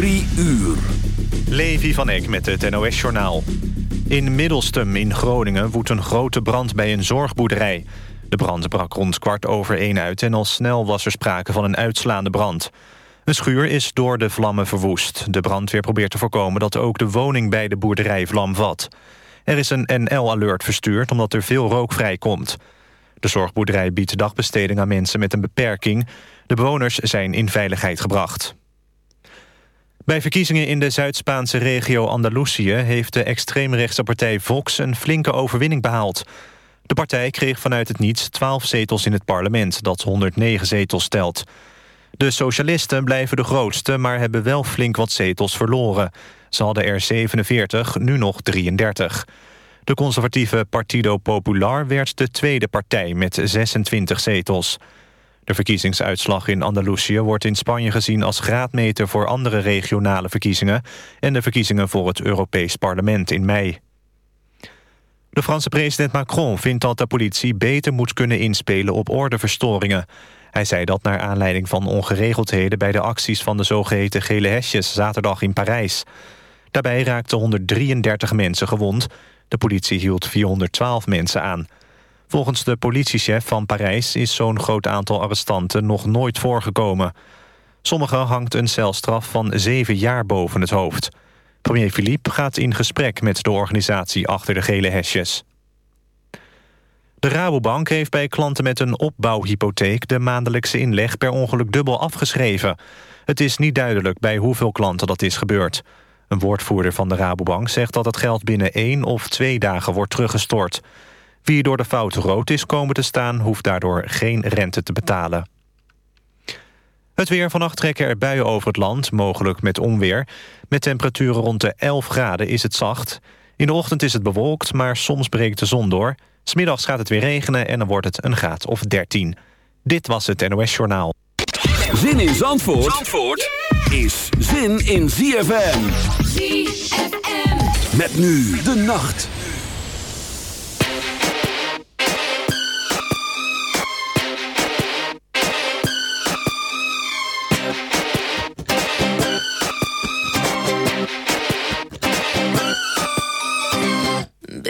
Drie uur. Levi van Eck met het NOS-journaal. In Middelstum in Groningen woedt een grote brand bij een zorgboerderij. De brand brak rond kwart over één uit... en al snel was er sprake van een uitslaande brand. Een schuur is door de vlammen verwoest. De brandweer probeert te voorkomen dat ook de woning bij de boerderij vlam vat. Er is een NL-alert verstuurd omdat er veel rook vrijkomt. De zorgboerderij biedt dagbesteding aan mensen met een beperking. De bewoners zijn in veiligheid gebracht. Bij verkiezingen in de Zuid-Spaanse regio Andalusië... heeft de extreemrechtse partij Vox een flinke overwinning behaald. De partij kreeg vanuit het niets 12 zetels in het parlement... dat 109 zetels stelt. De socialisten blijven de grootste, maar hebben wel flink wat zetels verloren. Ze hadden er 47, nu nog 33. De conservatieve Partido Popular werd de tweede partij met 26 zetels. De verkiezingsuitslag in Andalusië wordt in Spanje gezien als graadmeter voor andere regionale verkiezingen en de verkiezingen voor het Europees Parlement in mei. De Franse president Macron vindt dat de politie beter moet kunnen inspelen op ordeverstoringen. Hij zei dat naar aanleiding van ongeregeldheden bij de acties van de zogeheten gele hesjes zaterdag in Parijs. Daarbij raakten 133 mensen gewond. De politie hield 412 mensen aan. Volgens de politiechef van Parijs is zo'n groot aantal arrestanten nog nooit voorgekomen. Sommigen hangt een celstraf van zeven jaar boven het hoofd. Premier Philippe gaat in gesprek met de organisatie achter de gele hesjes. De Rabobank heeft bij klanten met een opbouwhypotheek... de maandelijkse inleg per ongeluk dubbel afgeschreven. Het is niet duidelijk bij hoeveel klanten dat is gebeurd. Een woordvoerder van de Rabobank zegt dat het geld binnen één of twee dagen wordt teruggestort. Wie door de fout rood is komen te staan... hoeft daardoor geen rente te betalen. Het weer vannacht trekken er buien over het land, mogelijk met onweer. Met temperaturen rond de 11 graden is het zacht. In de ochtend is het bewolkt, maar soms breekt de zon door. Smiddags gaat het weer regenen en dan wordt het een graad of 13. Dit was het NOS Journaal. Zin in Zandvoort, Zandvoort is zin in ZFM. ZFM. Met nu de nacht.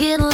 It's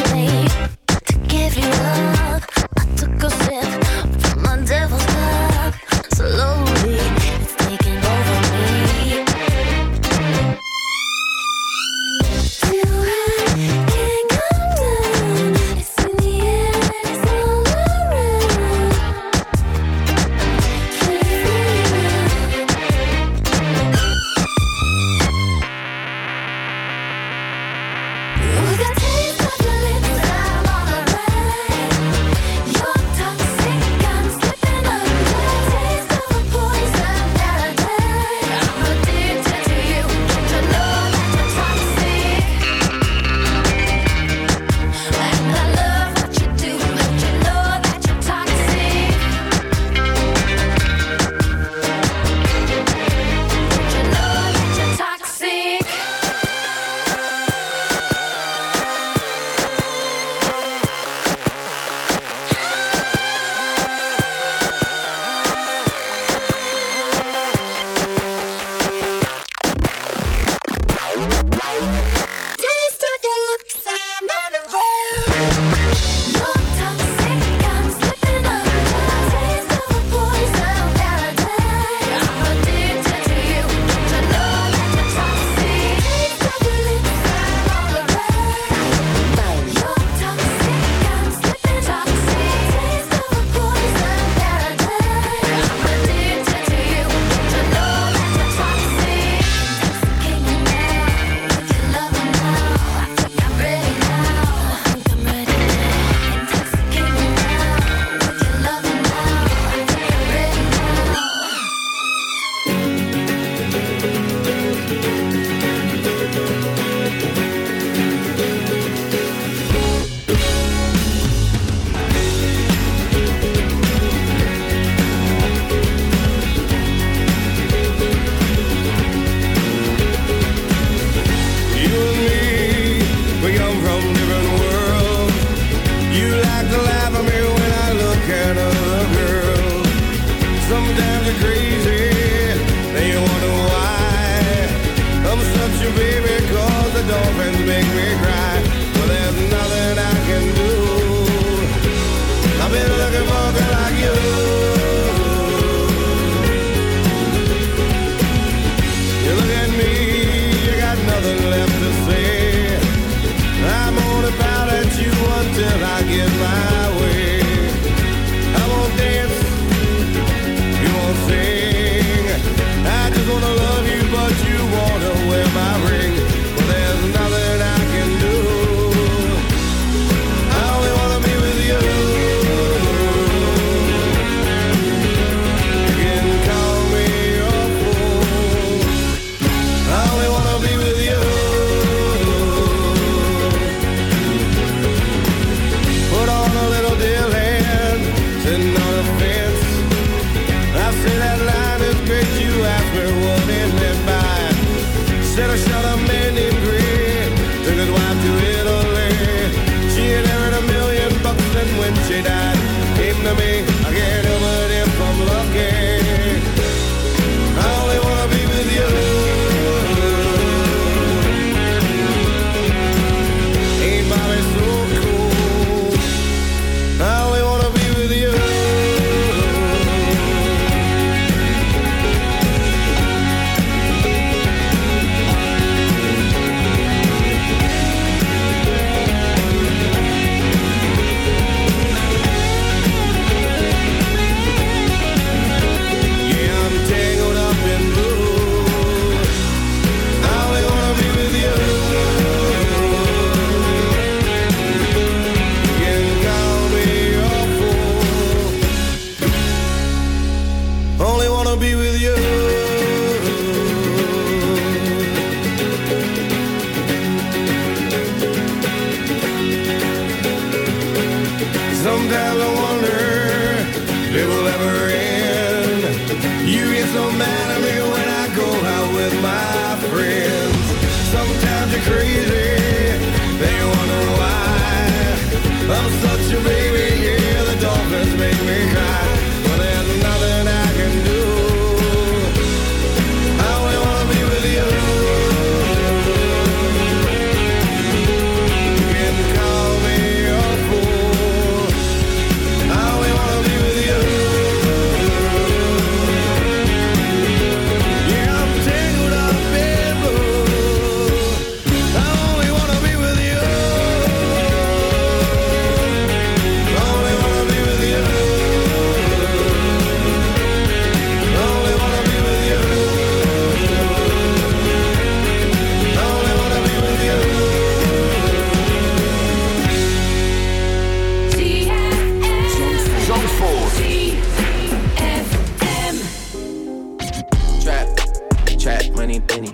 money, penny.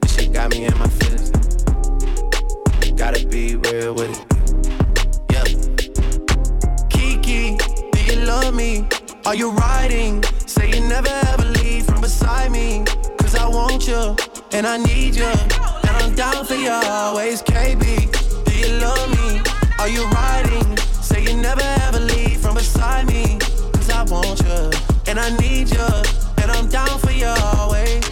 This shit got me in my feelings. Gotta be real with it. Yeah. Kiki, do you love me? Are you riding? Say you never ever leave from beside me. Cause I want you and I need you. And I'm down for you always, KB. Do you love me? Are you riding? Say you never ever leave from beside me. Cause I want you and I need you. And I'm down for you always.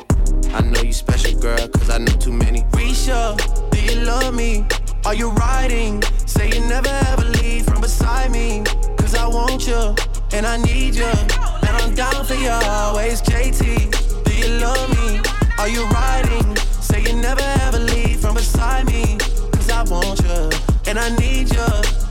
I know you special, girl, cause I know too many. Risha, do you love me? Are you riding? Say you never ever leave from beside me. Cause I want you and I need you. And I'm down for you always, JT. Do you love me? Are you riding? Say you never ever leave from beside me. Cause I want you and I need you.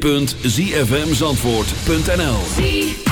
www.zfmzandvoort.nl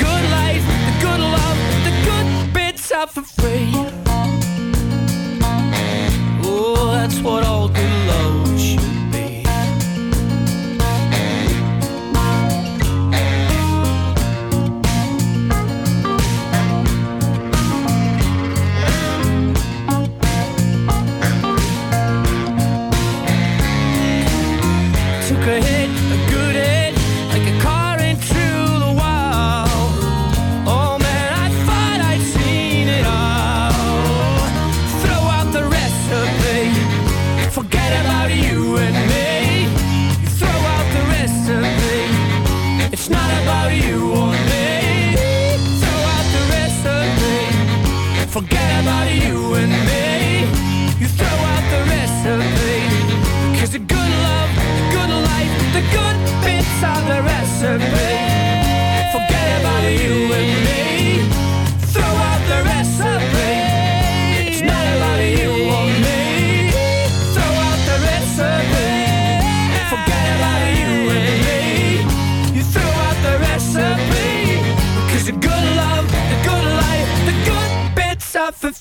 good life, the good love, the good bits are for free. Oh, that's what all good love should be. Took a hit, a good hit about you and me. You throw out the the good love, the good life, the good bits are the recipe. Forget about you and me.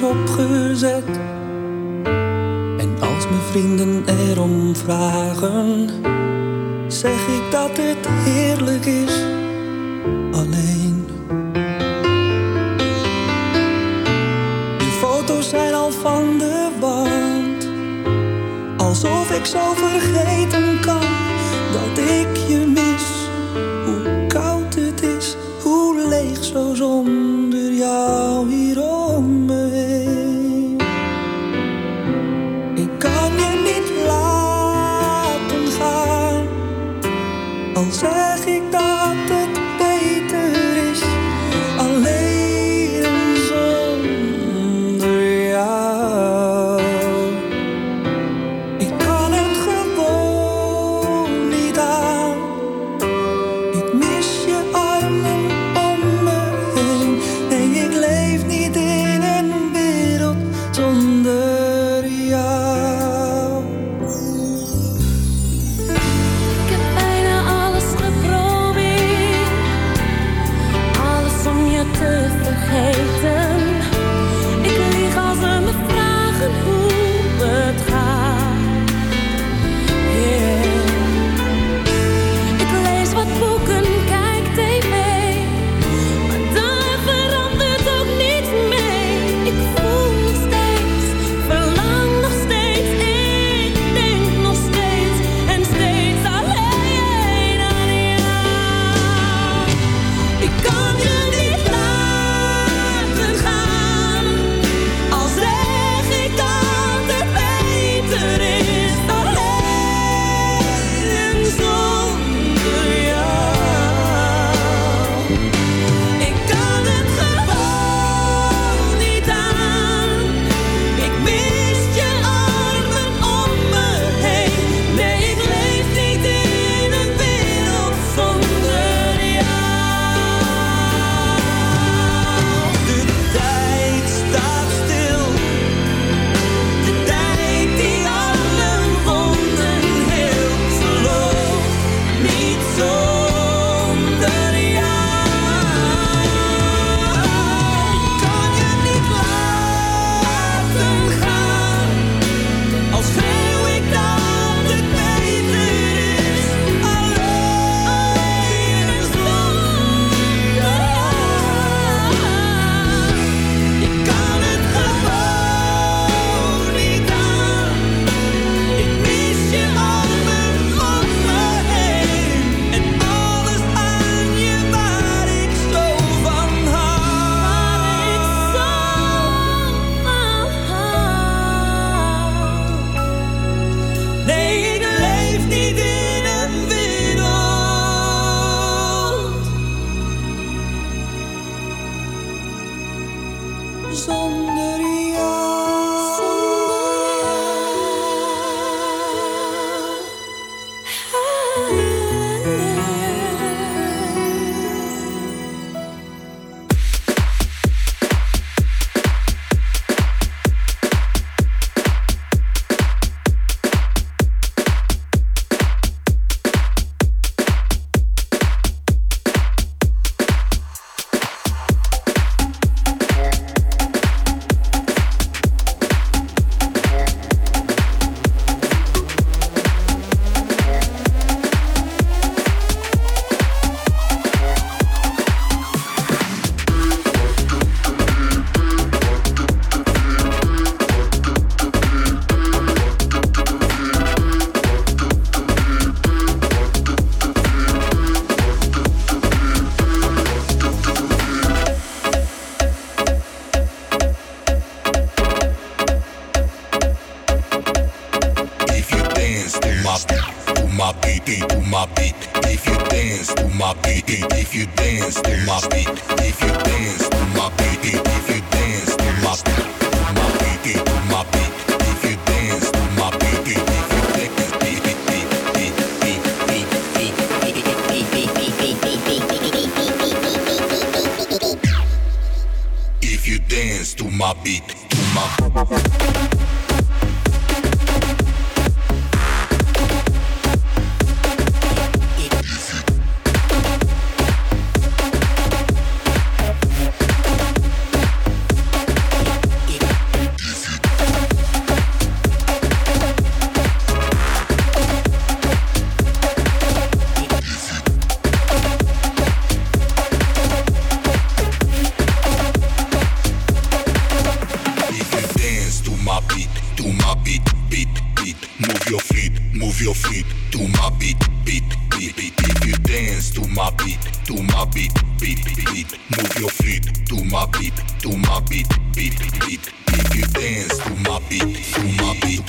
Opgezet. En als mijn vrienden erom vragen, zeg ik dat het heerlijk is alleen. Die foto's zijn al van de wand, alsof ik zou vergeten.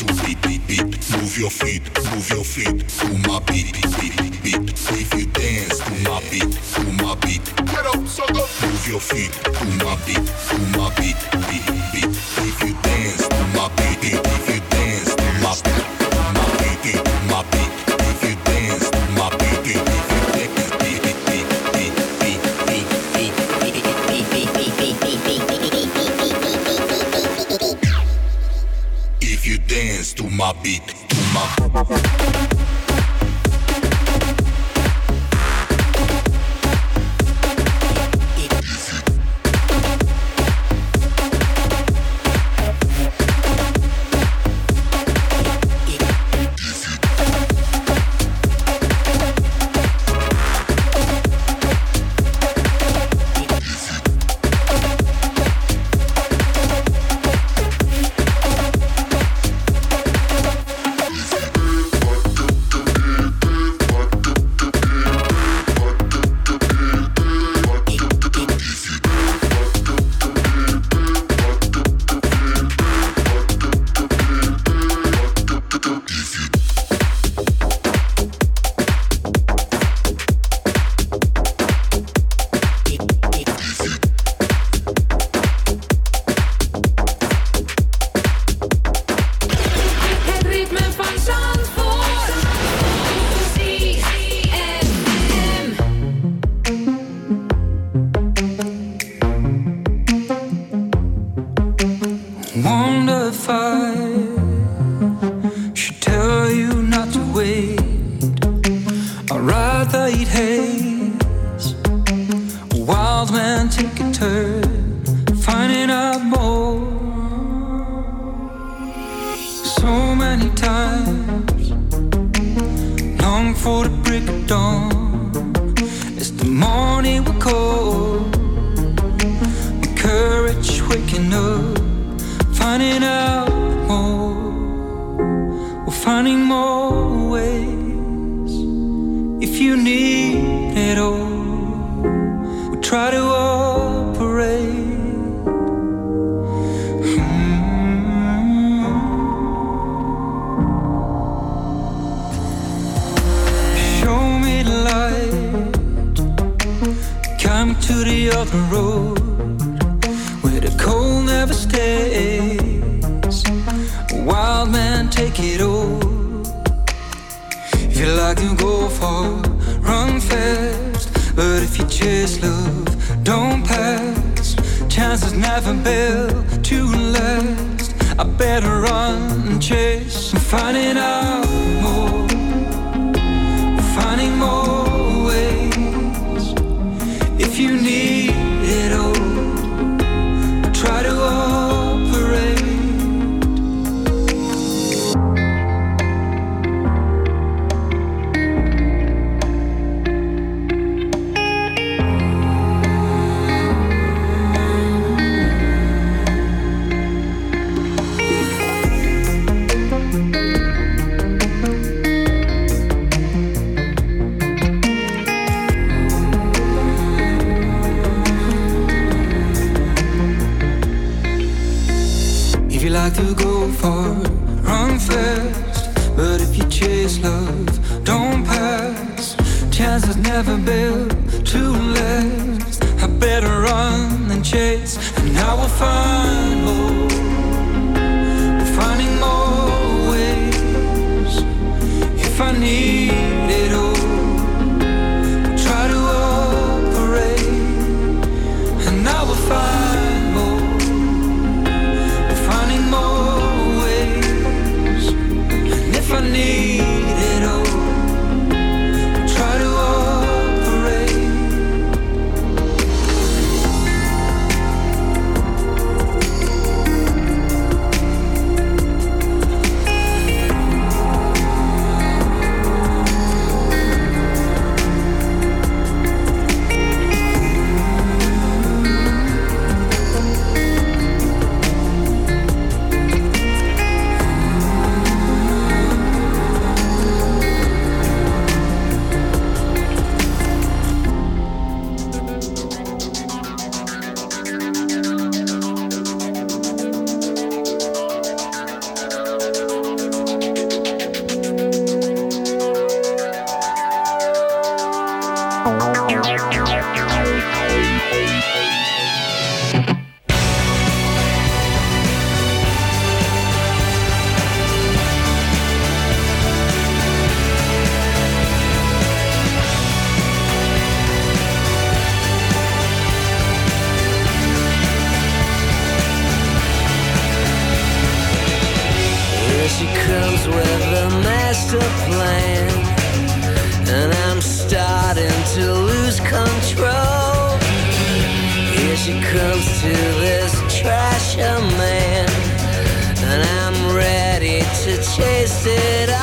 to beat, beat, beat. Move your feet, move your feet to my beat, beat, beat. If you dance to my beat, to my beat. Get up, sucker. Move your feet to my beat, to my beat, beat. Thank you. and take a turn, finding out more. So many times, long for the break of dawn. It's the morning we call. My courage waking up, finding out. finding out. far she comes to this trashy man, and I'm ready to chase it up.